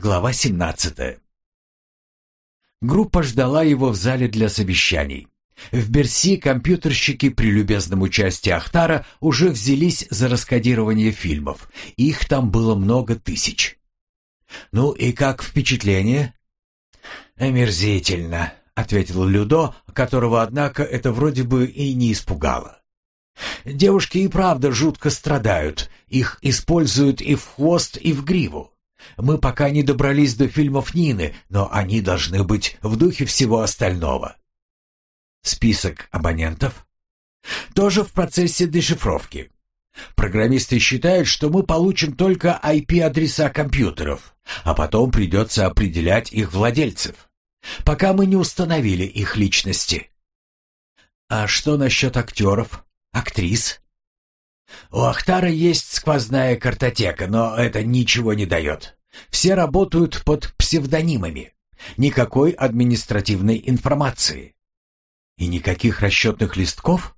Глава 17. Группа ждала его в зале для совещаний. В Берси компьютерщики при любезном участии Ахтара уже взялись за раскодирование фильмов. Их там было много тысяч. «Ну и как впечатление?» «Омерзительно», — ответил Людо, которого, однако, это вроде бы и не испугало. «Девушки и правда жутко страдают. Их используют и в хвост, и в гриву. Мы пока не добрались до фильмов Нины, но они должны быть в духе всего остального. Список абонентов тоже в процессе дешифровки. Программисты считают, что мы получим только IP-адреса компьютеров, а потом придется определять их владельцев, пока мы не установили их личности. А что насчет актеров, актрис? У Ахтара есть сквозная картотека, но это ничего не дает. Все работают под псевдонимами. Никакой административной информации. И никаких расчетных листков?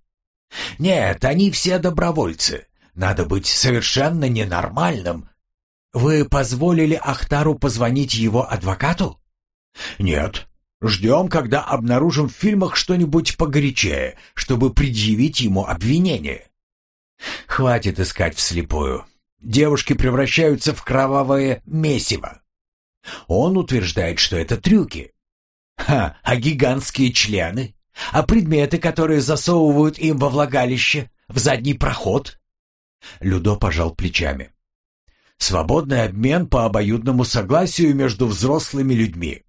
Нет, они все добровольцы. Надо быть совершенно ненормальным. Вы позволили Ахтару позвонить его адвокату? Нет. Ждем, когда обнаружим в фильмах что-нибудь погорячее, чтобы предъявить ему обвинение. Хватит искать вслепую. Девушки превращаются в кровавое месиво. Он утверждает, что это трюки. Ха, а гигантские члены? А предметы, которые засовывают им во влагалище, в задний проход? Людо пожал плечами. Свободный обмен по обоюдному согласию между взрослыми людьми.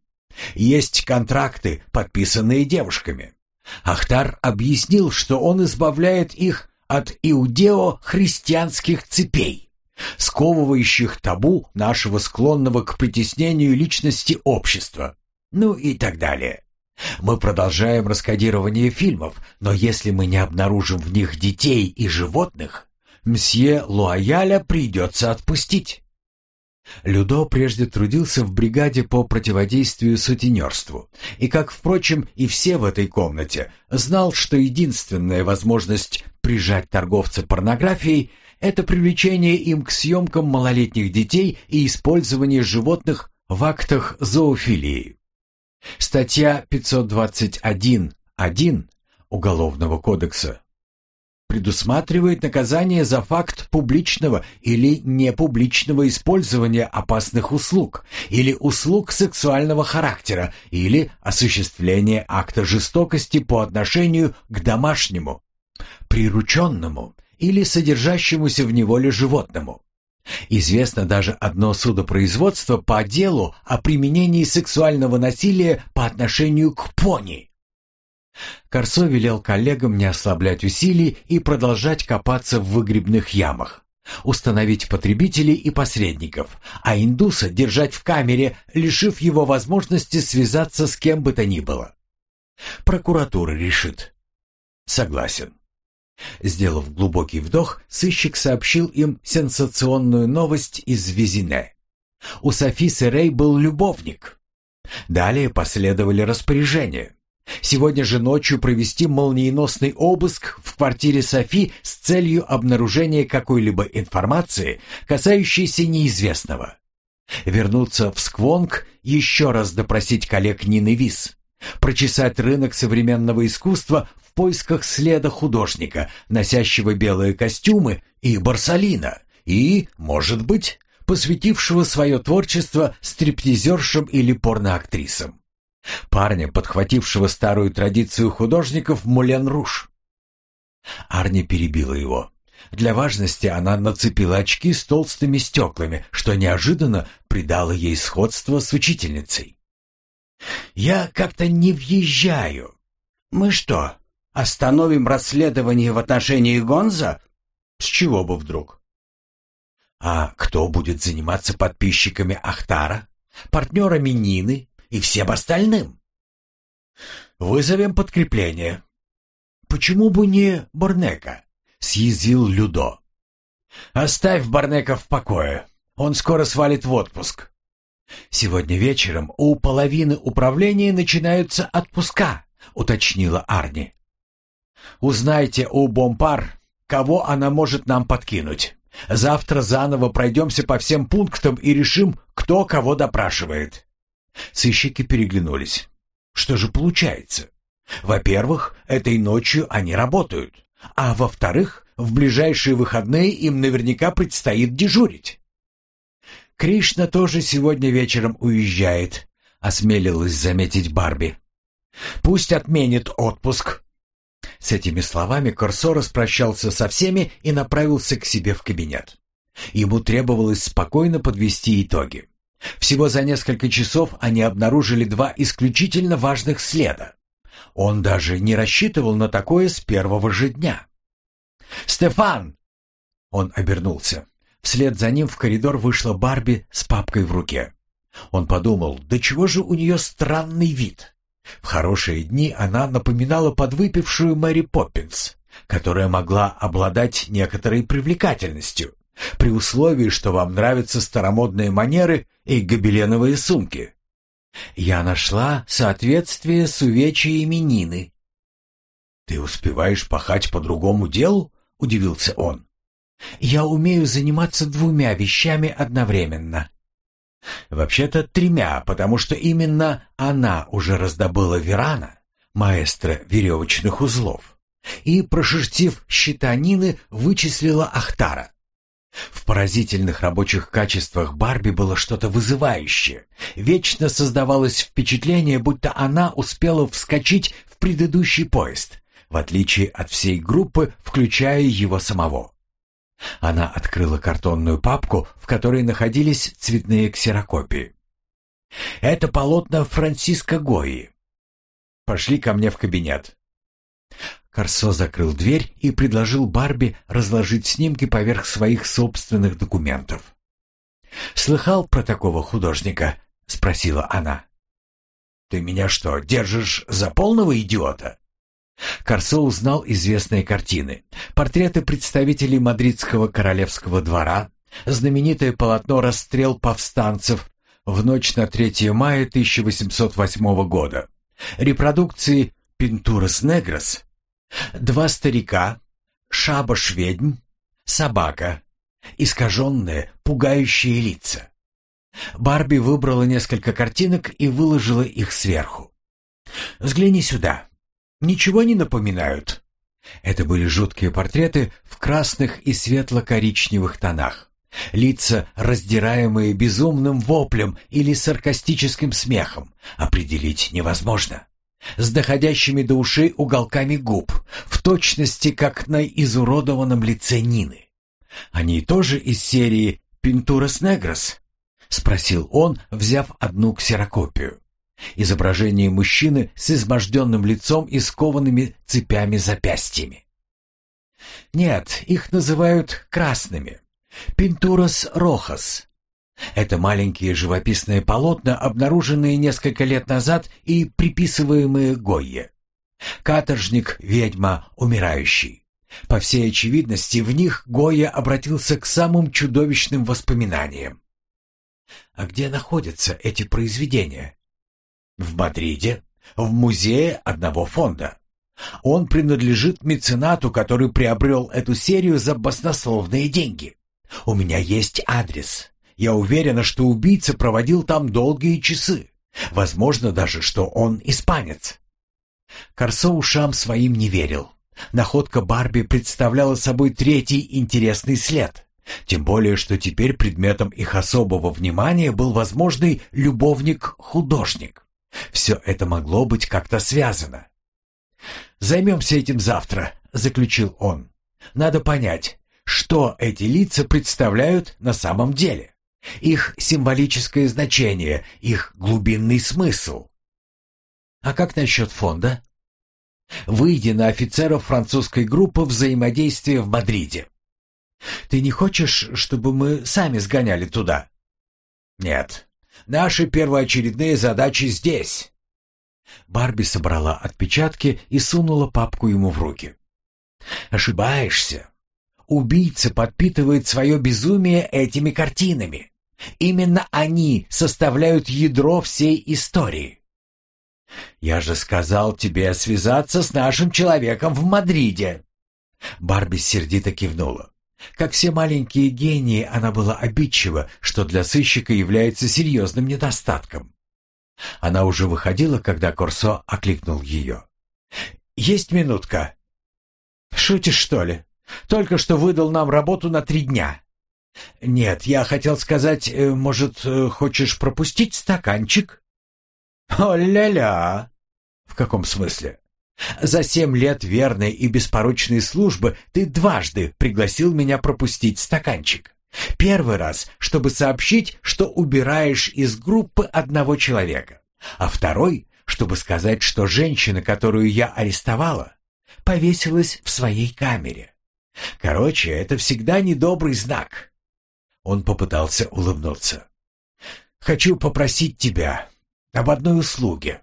Есть контракты, подписанные девушками. Ахтар объяснил, что он избавляет их от иудео-христианских цепей, сковывающих табу нашего склонного к притеснению личности общества, ну и так далее. Мы продолжаем раскодирование фильмов, но если мы не обнаружим в них детей и животных, мсье Луаяля придется отпустить. Людо прежде трудился в бригаде по противодействию сутенерству, и, как, впрочем, и все в этой комнате, знал, что единственная возможность прижать торговца порнографией – это привлечение им к съемкам малолетних детей и использование животных в актах зоофилии. Статья 521.1 Уголовного кодекса предусматривает наказание за факт публичного или непубличного использования опасных услуг или услуг сексуального характера или осуществления акта жестокости по отношению к домашнему, прирученному или содержащемуся в неволе животному. Известно даже одно судопроизводство по делу о применении сексуального насилия по отношению к пони. Корсо велел коллегам не ослаблять усилий и продолжать копаться в выгребных ямах, установить потребителей и посредников, а индуса держать в камере, лишив его возможности связаться с кем бы то ни было. Прокуратура решит. Согласен. Сделав глубокий вдох, сыщик сообщил им сенсационную новость из Визине. У Софи Серей был любовник. Далее последовали распоряжения. Сегодня же ночью провести молниеносный обыск в квартире Софи с целью обнаружения какой-либо информации, касающейся неизвестного. Вернуться в Сквонг, еще раз допросить коллег Нины Вис. Прочесать рынок современного искусства в поисках следа художника, носящего белые костюмы, и Барсалина, и, может быть, посвятившего свое творчество стриптизершам или порноактрисам. Парня, подхватившего старую традицию художников Мулен Руш. Арни перебила его. Для важности она нацепила очки с толстыми стеклами, что неожиданно придало ей сходство с учительницей. «Я как-то не въезжаю. Мы что, остановим расследование в отношении Гонза? С чего бы вдруг?» «А кто будет заниматься подписчиками Ахтара, партнерами Нины и всем остальным. Вызовем подкрепление. Почему бы не Барнека? Съязвил Людо. Оставь Барнека в покое. Он скоро свалит в отпуск. Сегодня вечером у половины управления начинаются отпуска, уточнила Арни. Узнайте у Бомпар, кого она может нам подкинуть. Завтра заново пройдемся по всем пунктам и решим, кто кого допрашивает. Сыщики переглянулись. Что же получается? Во-первых, этой ночью они работают, а во-вторых, в ближайшие выходные им наверняка предстоит дежурить. Кришна тоже сегодня вечером уезжает, осмелилась заметить Барби. Пусть отменит отпуск. С этими словами Корсо распрощался со всеми и направился к себе в кабинет. Ему требовалось спокойно подвести итоги. Всего за несколько часов они обнаружили два исключительно важных следа. Он даже не рассчитывал на такое с первого же дня. «Стефан!» Он обернулся. Вслед за ним в коридор вышла Барби с папкой в руке. Он подумал, да чего же у нее странный вид. В хорошие дни она напоминала подвыпившую Мэри Поппинс, которая могла обладать некоторой привлекательностью, при условии, что вам нравятся старомодные манеры и гобеленовые сумки. Я нашла соответствие с увечьями Нины. «Ты успеваешь пахать по другому делу?» — удивился он. «Я умею заниматься двумя вещами одновременно». Вообще-то тремя, потому что именно она уже раздобыла Верана, маэстро веревочных узлов, и, прошерстив счета Нины, вычислила Ахтара. В поразительных рабочих качествах Барби было что-то вызывающее. Вечно создавалось впечатление, будто она успела вскочить в предыдущий поезд, в отличие от всей группы, включая его самого. Она открыла картонную папку, в которой находились цветные ксерокопии. «Это полотно Франциско Гои. Пошли ко мне в кабинет. Корсо закрыл дверь и предложил Барби разложить снимки поверх своих собственных документов. «Слыхал про такого художника?» — спросила она. «Ты меня что, держишь за полного идиота?» Корсо узнал известные картины. Портреты представителей мадридского королевского двора, знаменитое полотно «Расстрел повстанцев» в ночь на 3 мая 1808 года, репродукции «Пинтурас Негрос» Два старика, шабаш-ведьм, собака, искаженные, пугающие лица. Барби выбрала несколько картинок и выложила их сверху. «Взгляни сюда. Ничего не напоминают?» Это были жуткие портреты в красных и светло-коричневых тонах. Лица, раздираемые безумным воплем или саркастическим смехом, определить невозможно с доходящими до ушей уголками губ, в точности как на изуродованном лице Нины. «Они тоже из серии «Пинтурас Негрос»?» — спросил он, взяв одну ксерокопию. Изображение мужчины с изможденным лицом и скованными цепями запястьями. «Нет, их называют красными. Пинтурас Рохас. Это маленькие живописные полотна, обнаруженные несколько лет назад и приписываемые Гойе. Каторжник, ведьма, умирающий. По всей очевидности, в них Гойя обратился к самым чудовищным воспоминаниям. А где находятся эти произведения? В Мадриде, в музее одного фонда. Он принадлежит меценату, который приобрел эту серию за баснословные деньги. У меня есть адрес. Я уверена, что убийца проводил там долгие часы. Возможно даже, что он испанец. Корсо ушам своим не верил. Находка Барби представляла собой третий интересный след. Тем более, что теперь предметом их особого внимания был возможный любовник-художник. Все это могло быть как-то связано. «Займемся этим завтра», — заключил он. «Надо понять, что эти лица представляют на самом деле» их символическое значение, их глубинный смысл. А как насчет фонда? Выйди на офицеров французской группы взаимодействия в Мадриде. Ты не хочешь, чтобы мы сами сгоняли туда? Нет. Наши первоочередные задачи здесь. Барби собрала отпечатки и сунула папку ему в руки. Ошибаешься. Убийца подпитывает свое безумие этими картинами. Именно они составляют ядро всей истории. «Я же сказал тебе связаться с нашим человеком в Мадриде!» Барби сердито кивнула. Как все маленькие гении, она была обидчива, что для сыщика является серьезным недостатком. Она уже выходила, когда Корсо окликнул ее. «Есть минутка?» «Шутишь, что ли? Только что выдал нам работу на три дня». «Нет, я хотел сказать, э, может, э, хочешь пропустить стаканчик?» «О-ля-ля!» «В каком смысле?» «За семь лет верной и беспорочной службы ты дважды пригласил меня пропустить стаканчик. Первый раз, чтобы сообщить, что убираешь из группы одного человека, а второй, чтобы сказать, что женщина, которую я арестовала, повесилась в своей камере. Короче, это всегда недобрый знак. Он попытался улыбнуться. Хочу попросить тебя об одной услуге.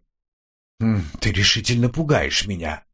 Ты решительно пугаешь меня.